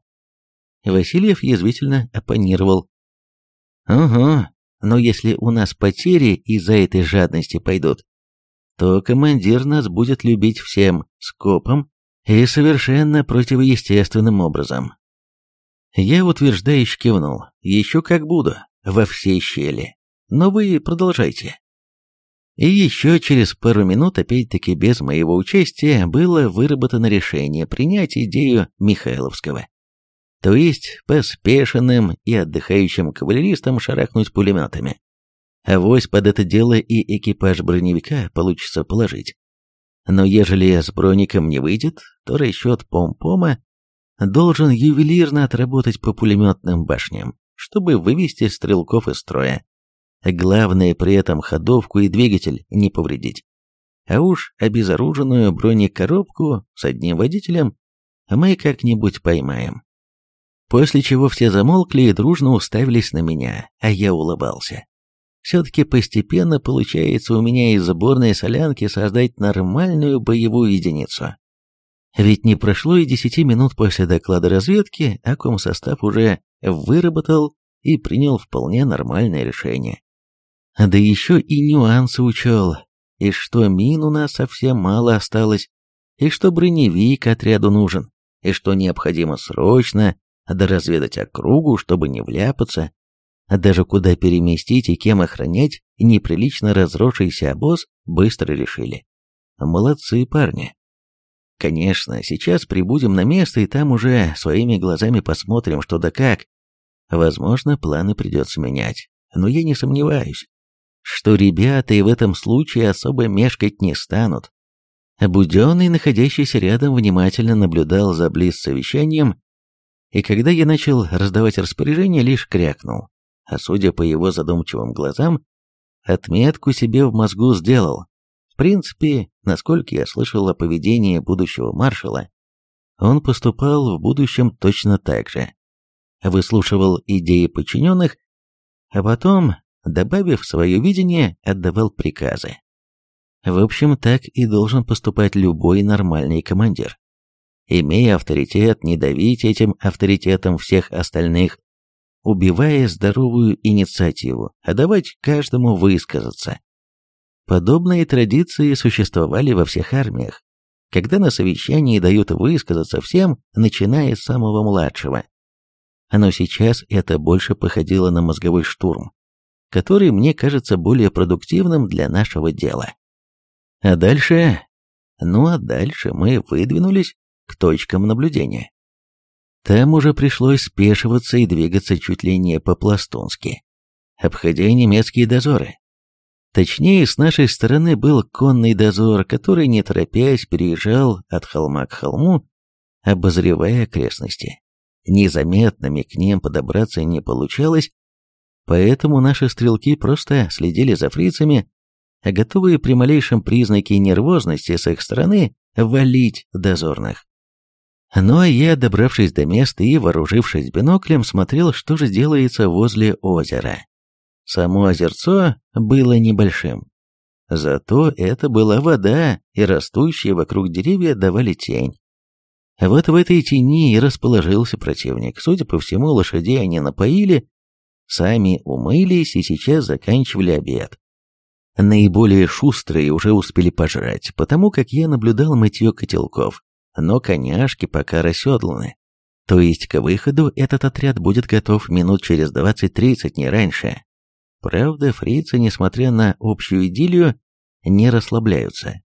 Васильев язвительно оппонировал. «Угу, но если у нас потери из-за этой жадности пойдут, то командир нас будет любить всем скопом и совершенно противоестественным образом. Я утверждающе кивнул. Еще как буду, во всей щели. Но вы продолжайте. И еще через пару минут, опять-таки без моего участия, было выработано решение принять идею Михайловского. То есть поспешенным и отдыхающим кавалеристам шарахнуть пулеметами. А вось под это дело и экипаж броневика получится положить. Но ежели с броником не выйдет, то расчет пом-пома должен ювелирно отработать по пулеметным башням, чтобы вывести стрелков из строя. Главное при этом ходовку и двигатель не повредить. А уж обезоруженную бронекоробку с одним водителем мы как-нибудь поймаем. После чего все замолкли и дружно уставились на меня, а я улыбался. Все-таки постепенно получается у меня из сборной солянки создать нормальную боевую единицу. Ведь не прошло и десяти минут после доклада разведки, а комсостав уже выработал и принял вполне нормальное решение. Да еще и нюансы учел, и что мин у нас совсем мало осталось, и что броневик отряду нужен, и что необходимо срочно доразведать округу, чтобы не вляпаться, а даже куда переместить и кем охранять неприлично разросшийся обоз быстро решили. Молодцы парни. Конечно, сейчас прибудем на место и там уже своими глазами посмотрим, что да как. Возможно, планы придется менять, но я не сомневаюсь, что ребята и в этом случае особо мешкать не станут. Буденный, находящийся рядом, внимательно наблюдал за близ совещанием, и когда я начал раздавать распоряжения, лишь крякнул, а судя по его задумчивым глазам, отметку себе в мозгу сделал. В принципе, насколько я слышал о поведении будущего маршала, он поступал в будущем точно так же. Выслушивал идеи подчиненных, а потом, добавив свое видение, отдавал приказы. В общем, так и должен поступать любой нормальный командир. Имея авторитет, не давить этим авторитетом всех остальных, убивая здоровую инициативу, а давать каждому высказаться. Подобные традиции существовали во всех армиях, когда на совещании дают высказаться всем, начиная с самого младшего. Но сейчас это больше походило на мозговой штурм, который мне кажется более продуктивным для нашего дела. А дальше... Ну а дальше мы выдвинулись к точкам наблюдения. Там уже пришлось спешиваться и двигаться чуть ли не по-пластунски, обходя немецкие дозоры. Точнее, с нашей стороны был конный дозор, который, не торопясь, переезжал от холма к холму, обозревая окрестности. Незаметными к ним подобраться не получалось, поэтому наши стрелки просто следили за фрицами, готовые при малейшем признаке нервозности с их стороны валить дозорных. Ну а я, добравшись до места и вооружившись биноклем, смотрел, что же делается возле озера. Само озерцо было небольшим. Зато это была вода, и растущие вокруг деревья давали тень. Вот в этой тени и расположился противник. Судя по всему, лошадей они напоили, сами умылись и сейчас заканчивали обед. Наиболее шустрые уже успели пожрать, потому как я наблюдал мытье котелков, но коняшки пока расседланы. То есть к выходу этот отряд будет готов минут через 20-30, не раньше. Правда, фрицы, несмотря на общую идиллию, не расслабляются.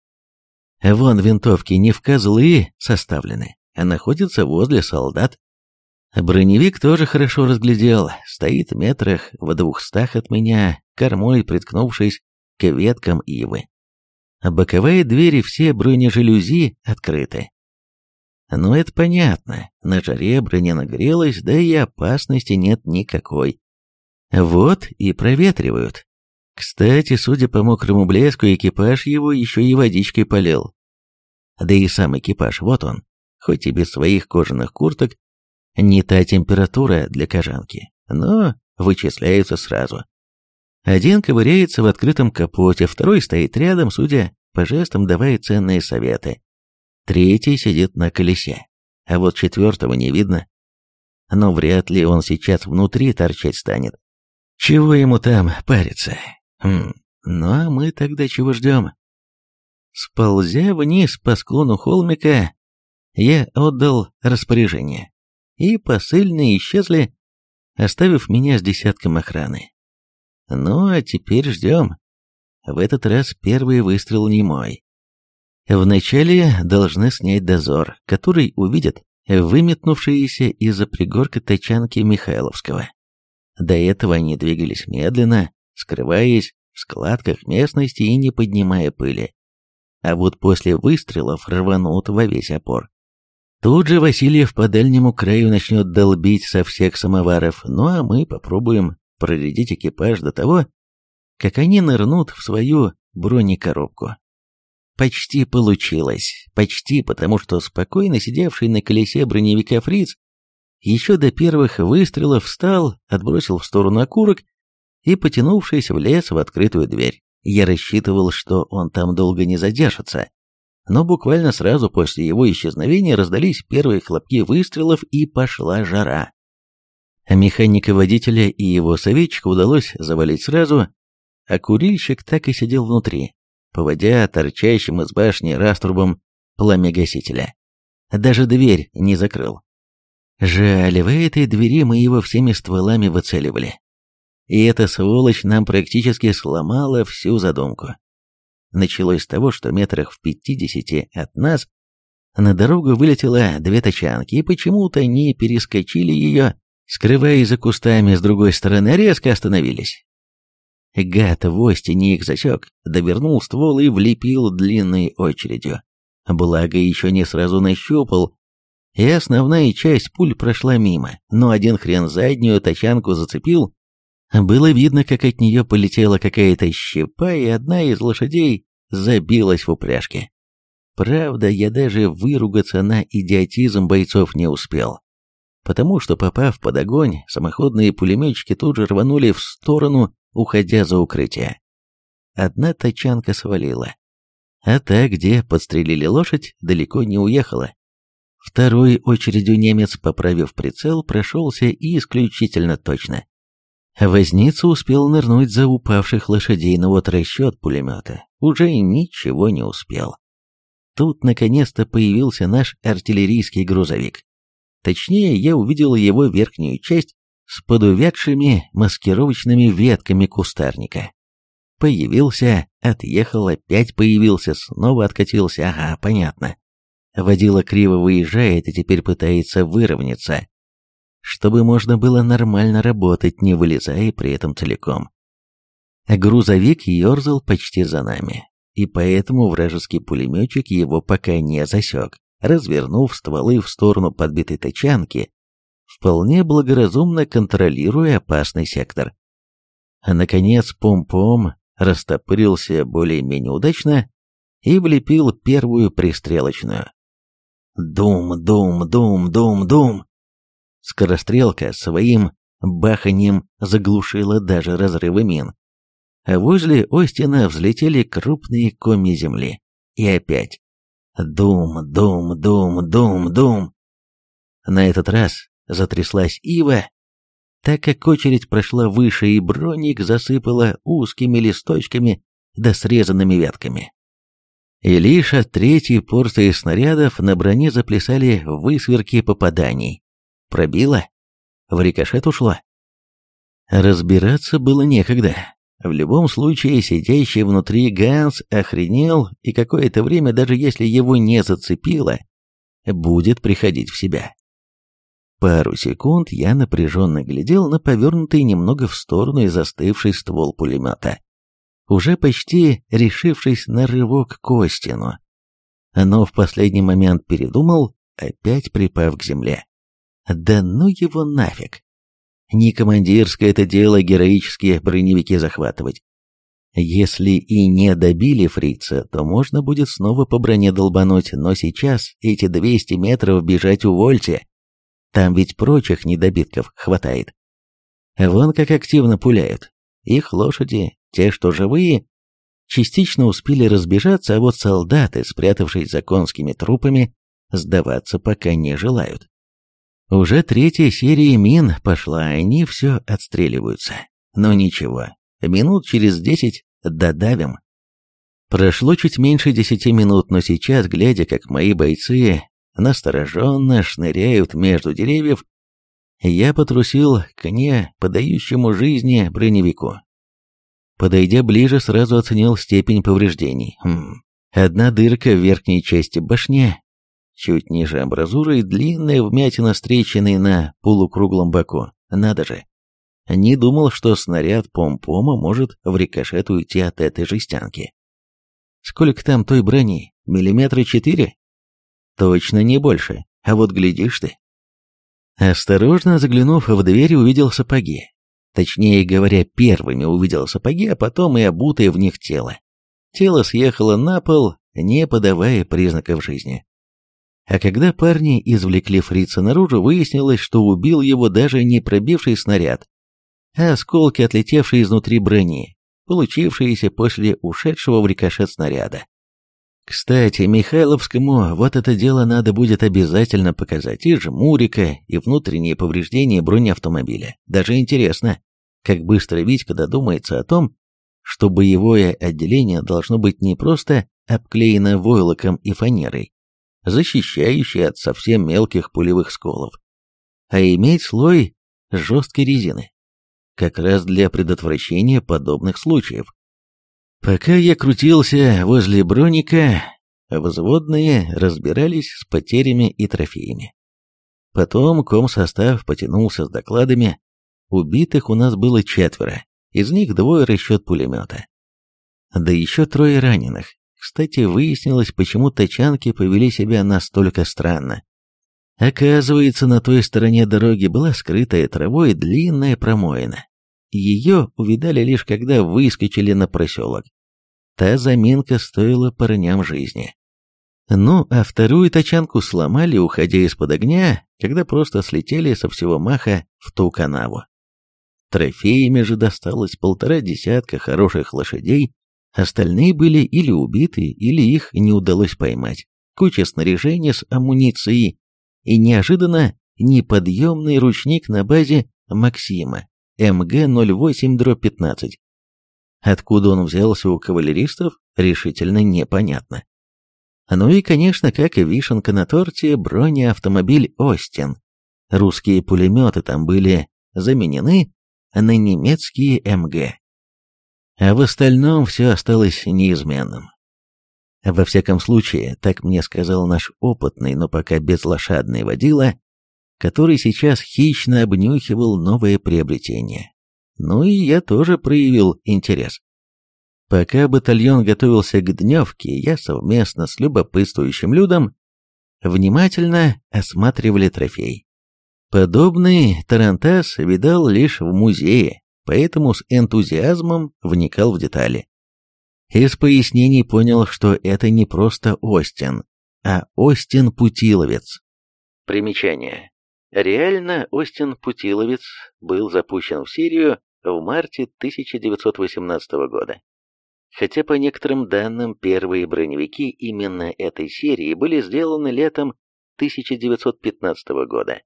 Вон винтовки не в козлы составлены, а находятся возле солдат. Броневик тоже хорошо разглядел, стоит метрах в двухстах от меня, кормой приткнувшись к веткам ивы. Боковые двери все бронежалюзи открыты. Ну это понятно, на жаре броня нагрелась, да и опасности нет никакой. Вот и проветривают. Кстати, судя по мокрому блеску, экипаж его еще и водичкой полил. Да и сам экипаж, вот он, хоть и без своих кожаных курток, не та температура для кожанки, но вычисляются сразу. Один ковыряется в открытом капоте, второй стоит рядом, судя по жестам, давая ценные советы. Третий сидит на колесе, а вот четвертого не видно. Но вряд ли он сейчас внутри торчать станет. Чего ему там париться? Хм, ну а мы тогда чего ждем? Сползя вниз по склону холмика, я отдал распоряжение, и посыльные исчезли, оставив меня с десятком охраны. Ну а теперь ждем. В этот раз первый выстрел не мой. Вначале должны снять дозор, который увидят выметнувшиеся из-за пригорка тачанки Михайловского. До этого они двигались медленно, скрываясь в складках местности и не поднимая пыли. А вот после выстрелов рванут во весь опор. Тут же Васильев по дальнему краю начнет долбить со всех самоваров, ну а мы попробуем проредить экипаж до того, как они нырнут в свою бронекоробку. Почти получилось, почти потому, что спокойно сидевший на колесе броневика фриц еще до первых выстрелов встал, отбросил в сторону окурок и, потянувшись, влез в открытую дверь. Я рассчитывал, что он там долго не задержится, но буквально сразу после его исчезновения раздались первые хлопки выстрелов и пошла жара. Механика-водителя и его советчика удалось завалить сразу, а курильщик так и сидел внутри, поводя торчащим из башни раструбом пламя-гасителя. Даже дверь не закрыл. Жаль, в этой двери мы его всеми стволами выцеливали. И эта сволочь нам практически сломала всю задумку. Началось с того, что метрах в пятидесяти от нас на дорогу вылетело две тачанки, и почему-то не перескочили ее, скрываясь за кустами с другой стороны, резко остановились. Гад в остине их засек, довернул ствол и влепил длинной очередью. Благо, еще не сразу нащупал, и основная часть пуль прошла мимо, но один хрен заднюю тачанку зацепил, было видно, как от нее полетела какая-то щепа, и одна из лошадей забилась в упряжке. Правда, я даже выругаться на идиотизм бойцов не успел, потому что, попав под огонь, самоходные пулеметчики тут же рванули в сторону, уходя за укрытие. Одна тачанка свалила, а та, где подстрелили лошадь, далеко не уехала. Второй очередью немец, поправив прицел, прошелся и исключительно точно. Возница успел нырнуть за упавших лошадей, но вот расчет пулемета уже ничего не успел. Тут наконец-то появился наш артиллерийский грузовик. Точнее, я увидел его верхнюю часть с подувядшими маскировочными ветками кустарника. Появился, отъехал, опять появился, снова откатился, ага, понятно. Водила криво выезжает и теперь пытается выровняться, чтобы можно было нормально работать, не вылезая при этом целиком. Грузовик ерзал почти за нами, и поэтому вражеский пулеметчик его пока не засек, развернув стволы в сторону подбитой тачанки, вполне благоразумно контролируя опасный сектор. А наконец пом-пом растопырился более-менее удачно и влепил первую пристрелочную. Дум, дум, дум, дум, дум. Скорострелка своим баханием заглушила даже разрывы мин. А возле Остина взлетели крупные коми земли. И опять. Дум, дум, дум, дум, дум. На этот раз затряслась ива, так как очередь прошла выше и броник засыпала узкими листочками да срезанными ветками. И лишь от третьей порции снарядов на броне заплясали высверки попаданий. Пробило? В рикошет ушло? Разбираться было некогда. В любом случае, сидящий внутри Ганс охренел, и какое-то время, даже если его не зацепило, будет приходить в себя. Пару секунд я напряженно глядел на повернутый немного в сторону и застывший ствол пулемета, уже почти решившись на рывок к Остину. Но в последний момент передумал, опять припав к земле. Да ну его нафиг. Не командирское это дело героические броневики захватывать. Если и не добили фрица, то можно будет снова по броне долбануть, но сейчас эти 200 метров бежать увольте. Там ведь прочих недобитков хватает. Вон как активно пуляют. Их лошади, те, что живые, частично успели разбежаться, а вот солдаты, спрятавшись за конскими трупами, сдаваться пока не желают. Уже третья серия мин пошла, они все отстреливаются. Но ничего, минут через десять додавим. Прошло чуть меньше десяти минут, но сейчас, глядя, как мои бойцы настороженно шныряют между деревьев, я потрусил к не подающему жизни броневику. Подойдя ближе, сразу оценил степень повреждений. Хм. Одна дырка в верхней части башни, чуть ниже амбразуры и длинная вмятина трещиной на полукруглом боку. Надо же. Не думал, что снаряд пом-пома может в рикошет уйти от этой жестянки. Сколько там той брони? Миллиметра четыре? Точно не больше. А вот глядишь ты. Осторожно заглянув в дверь, увидел сапоги. Точнее говоря, первыми увидел сапоги, а потом и обутое в них тело. Тело съехало на пол, не подавая признаков жизни. А когда парни извлекли фрица наружу, выяснилось, что убил его даже не пробивший снаряд, а осколки, отлетевшие изнутри брони, получившиеся после ушедшего в рикошет снаряда. Кстати, Михайловскому вот это дело надо будет обязательно показать, и жмурика, и внутренние повреждения бронеавтомобиля. Даже интересно, как быстро Витька додумается о том, что боевое отделение должно быть не просто обклеено войлоком и фанерой, защищающей от совсем мелких пулевых сколов, а иметь слой жесткой резины как раз для предотвращения подобных случаев. Пока я крутился возле броника, взводные разбирались с потерями и трофеями. Потом комсостав потянулся с докладами. Убитых у нас было четверо, из них двое расчет пулемета. Да еще трое раненых. Кстати, выяснилось, почему тачанки повели себя настолько странно. Оказывается, на той стороне дороги была скрытая травой длинная промоина. Ее увидали лишь когда выскочили на проселок. Та заминка стоила парням жизни. Ну, а вторую тачанку сломали, уходя из-под огня, когда просто слетели со всего маха в ту канаву. Трофеями же досталось полтора десятка хороших лошадей, остальные были или убиты, или их не удалось поймать. Куча снаряжения с амуницией и неожиданно неподъемный ручник на базе Максима МГ-08-15. Откуда он взялся у кавалеристов, решительно непонятно. Ну и, конечно, как и вишенка на торте, бронеавтомобиль «Остин». Русские пулеметы там были заменены на немецкие МГ. А в остальном все осталось неизменным. Во всяком случае, так мне сказал наш опытный, но пока безлошадный водила, который сейчас хищно обнюхивал новое приобретение. Ну и я тоже проявил интерес. Пока батальон готовился к дневке, я совместно с любопытствующим людом внимательно осматривали трофей. Подобный тарантас видал лишь в музее, поэтому с энтузиазмом вникал в детали. Из пояснений понял, что это не просто Остин, а Остин-Путиловец. Примечание. Реально, Остин Путиловец был запущен в Сирию в марте 1918 года. Хотя по некоторым данным первые броневики именно этой серии были сделаны летом 1915 года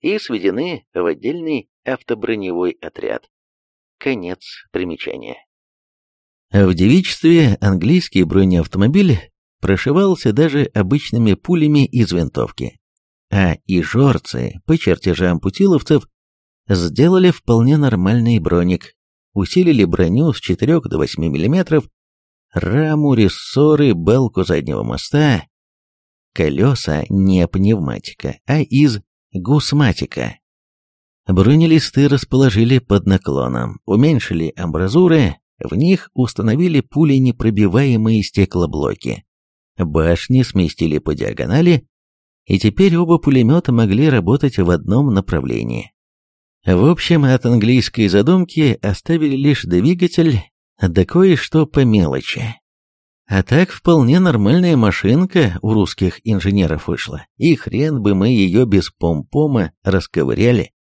и сведены в отдельный автоброневой отряд. Конец примечания. В девичестве английский бронеавтомобиль прошивался даже обычными пулями из винтовки, а и жорцы, по чертежам путиловцев, сделали вполне нормальный броник, усилили броню с 4 до 8 мм, раму, рессоры, балку заднего моста, колеса не пневматика, а из гусматика. Бронелисты расположили под наклоном, уменьшили амбразуры, в них установили пуленепробиваемые стеклоблоки. Башни сместили по диагонали, и теперь оба пулемета могли работать в одном направлении. В общем, от английской задумки оставили лишь двигатель, да кое-что по мелочи. А так вполне нормальная машинка у русских инженеров вышла, и хрен бы мы ее без пом-пома расковыряли.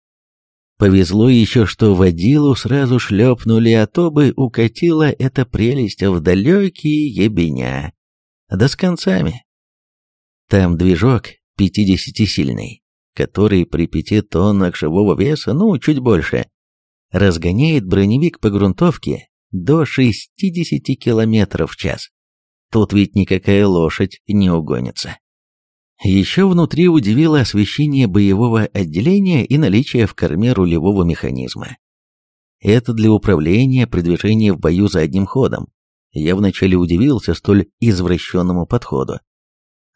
Повезло еще, что водилу сразу шлепнули, а то бы укатила эта прелесть в далекие ебеня. Да с концами. Там движок 50-сильный, который при пяти тоннах живого веса, ну, чуть больше, разгоняет броневик по грунтовке до 60 км в час. Тут ведь никакая лошадь не угонится. Еще внутри удивило освещение боевого отделения и наличие в корме рулевого механизма. Это для управления при движении в бою за одним ходом. Я вначале удивился столь извращенному подходу.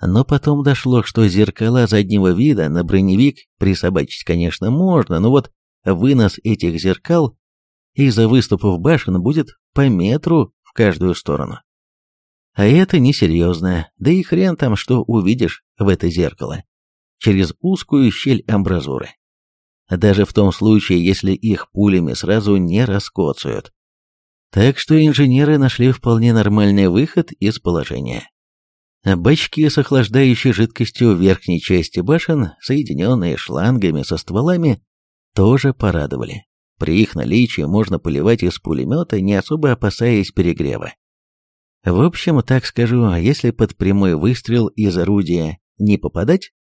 Но потом дошло, что зеркала заднего вида на броневик присобачить, конечно, можно, но вот вынос этих зеркал из-за выступов башен будет по метру в каждую сторону. А это несерьезно, да и хрен там что увидишь в это зеркало, через узкую щель амбразуры. Даже в том случае, если их пулями сразу не раскоцают. Так что инженеры нашли вполне нормальный выход из положения. Бачки с охлаждающей жидкостью в верхней части башен, соединенные шлангами со стволами, тоже порадовали. При их наличии можно поливать из пулемета, не особо опасаясь перегрева. В общем, так скажу, а если под прямой выстрел из орудия не попадать,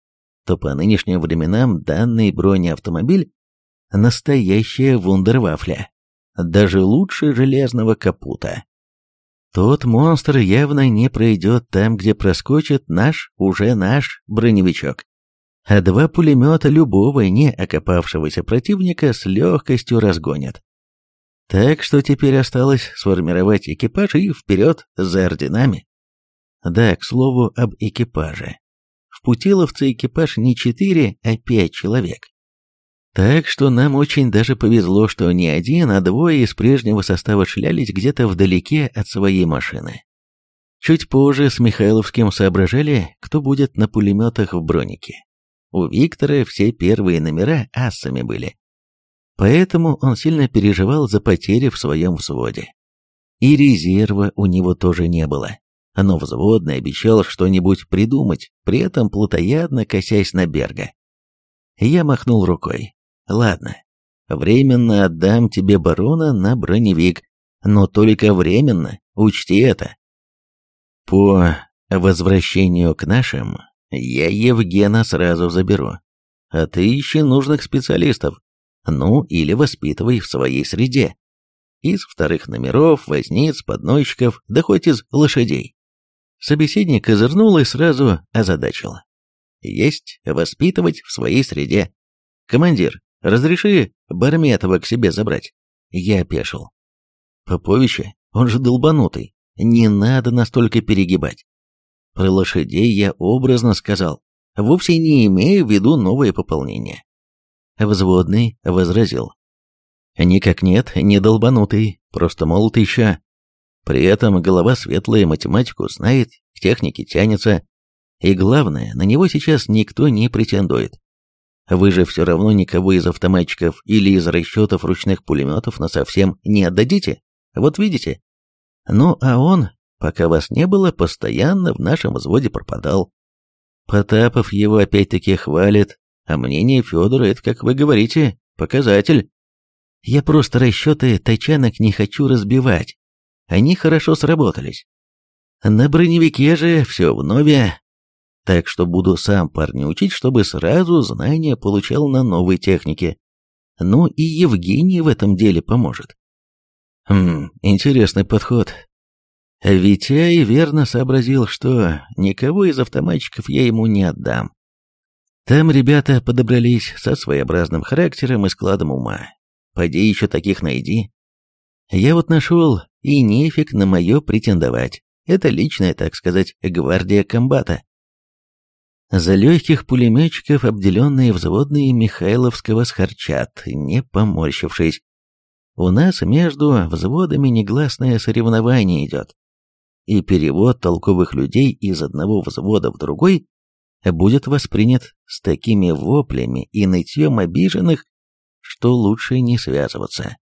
то по нынешним временам данный бронеавтомобиль – настоящая вундервафля, даже лучше железного капута. Тот монстр явно не пройдет там, где проскочит наш, уже наш броневичок. А два пулемета любого не окопавшегося противника с легкостью разгонят. Так что теперь осталось сформировать экипаж и вперед за орденами. Да, к слову об экипаже. В Путиловце экипаж не четыре, а пять человек. Так что нам очень даже повезло, что не один, а двое из прежнего состава шлялись где-то вдалеке от своей машины. Чуть позже с Михайловским соображали, кто будет на пулеметах в бронике. У Виктора все первые номера ассами были, Поэтому он сильно переживал за потери в своем взводе. И резерва у него тоже не было. Но взводный обещал что-нибудь придумать, при этом плотоядно косясь на Берга. Я махнул рукой. «Ладно, временно отдам тебе барона на броневик, но только временно, учти это». По возвращению к нашим я Евгена сразу заберу, а ты ищи нужных специалистов, ну или воспитывай в своей среде. Из вторых номеров, возниц, подносчиков, да хоть из лошадей. Собеседник козырнул и сразу озадачил. Есть воспитывать в своей среде. Командир, разреши Барметова к себе забрать. Я опешил. Поповича, он же долбанутый. Не надо настолько перегибать. Про лошадей я образно сказал, вовсе не имея в виду новое пополнение. Взводный возразил. «Никак нет, не долбанутый, просто молот еще. При этом голова светлая, математику знает, к технике тянется. И главное, на него сейчас никто не претендует. Вы же все равно никого из автоматчиков или из расчетов ручных пулеметов на совсем не отдадите. Вот видите? Ну, а он, пока вас не было, постоянно в нашем взводе пропадал. Потапов его опять-таки хвалит, а мнение Федора – это, как вы говорите, показатель. Я просто расчеты тачанок не хочу разбивать. Они хорошо сработались. На броневике же все вновь. Так что буду сам парня учить, чтобы сразу знания получал на новой технике. Ну и Евгений в этом деле поможет. Хм, интересный подход. Витя и верно сообразил, что никого из автоматчиков я ему не отдам. Там ребята подобрались со своеобразным характером и складом ума. Пойди еще таких найди. Я вот нашел, и нефиг на мое претендовать. Это личная, так сказать, гвардия комбата. За легких пулеметчиков, обделенные взводные Михайловского схарчат, не поморщившись. У нас между взводами негласное соревнование идет. И перевод толковых людей из одного взвода в другой будет воспринят с такими воплями и нытьем обиженных, что лучше не связываться.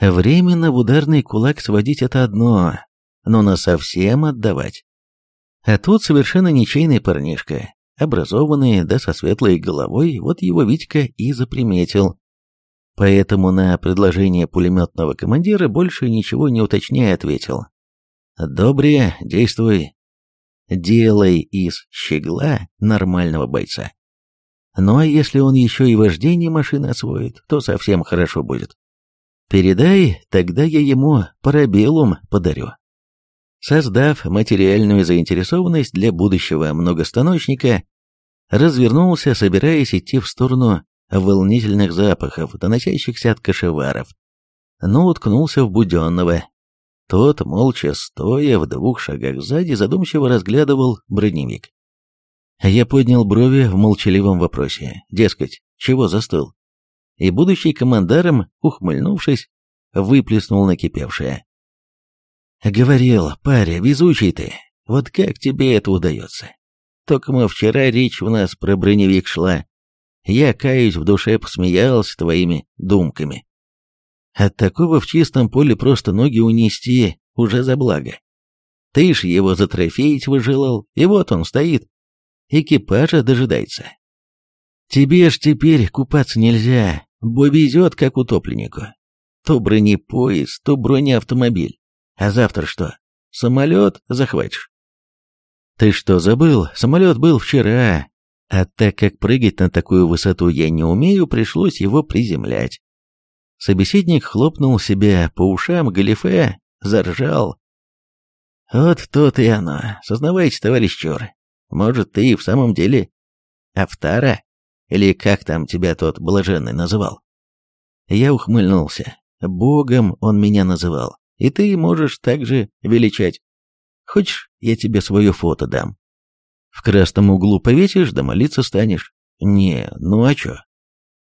Временно в ударный кулак сводить это одно, но на совсем отдавать. А тут совершенно ничейный парнишка, образованный, да со светлой головой, вот его Витька и заприметил. Поэтому на предложение пулеметного командира больше ничего не уточняя ответил. «Добре, действуй. Делай из щегла нормального бойца. Ну а если он еще и вождение машины освоит, то совсем хорошо будет. Передай, тогда я ему парабеллум подарю». Создав материальную заинтересованность для будущего многостаночника, развернулся, собираясь идти в сторону волнительных запахов, доносящихся от кошеваров, но уткнулся в Буденного. Тот, молча стоя в двух шагах сзади, задумчиво разглядывал броневик. Я поднял брови в молчаливом вопросе, дескать, чего застыл? И будущий командаром, ухмыльнувшись, выплеснул накипевшее. «Говорил, паря, везучий ты, вот как тебе это удается? Только мы вчера речь у нас про броневик шла, я, каюсь, в душе посмеялся твоими думками. От такого в чистом поле просто ноги унести уже за благо. Ты ж его затрофеить выжелал, и вот он стоит. Экипажа дожидается. Тебе ж теперь купаться нельзя, бо везет как утопленнику. То бронепоезд, то бронеавтомобиль. А завтра что? Самолет захватишь? Ты что, забыл? Самолет был вчера, а так как прыгать на такую высоту я не умею, пришлось его приземлять. Собеседник хлопнул себя по ушам галифе, заржал. Вот то и оно. Сознавайте, товарищ Чор. Может, ты и в самом деле Автара? Или как там тебя тот блаженный называл? Я ухмыльнулся. Богом он меня называл. И ты можешь также величать. Хочешь, я тебе свое фото дам? В красном углу повесишь, да молиться станешь. Не, ну а чё?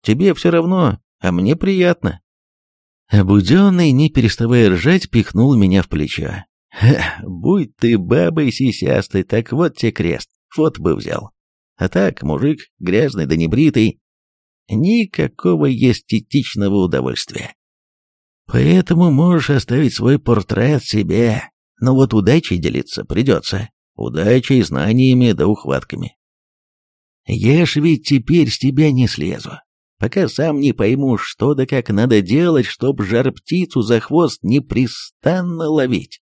Тебе все равно, а мне приятно. Обуденный, не переставая ржать, пихнул меня в плечо. будь ты бабой сисястой, так вот тебе крест, вот бы взял. А так, мужик, грязный да небритый, никакого эстетичного удовольствия. Поэтому можешь оставить свой портрет себе, но вот удачей делиться придется удачей, знаниями да ухватками. Я ж ведь теперь с тебя не слезу, пока сам не пойму, что да как надо делать, чтоб жар-птицу за хвост непрестанно ловить.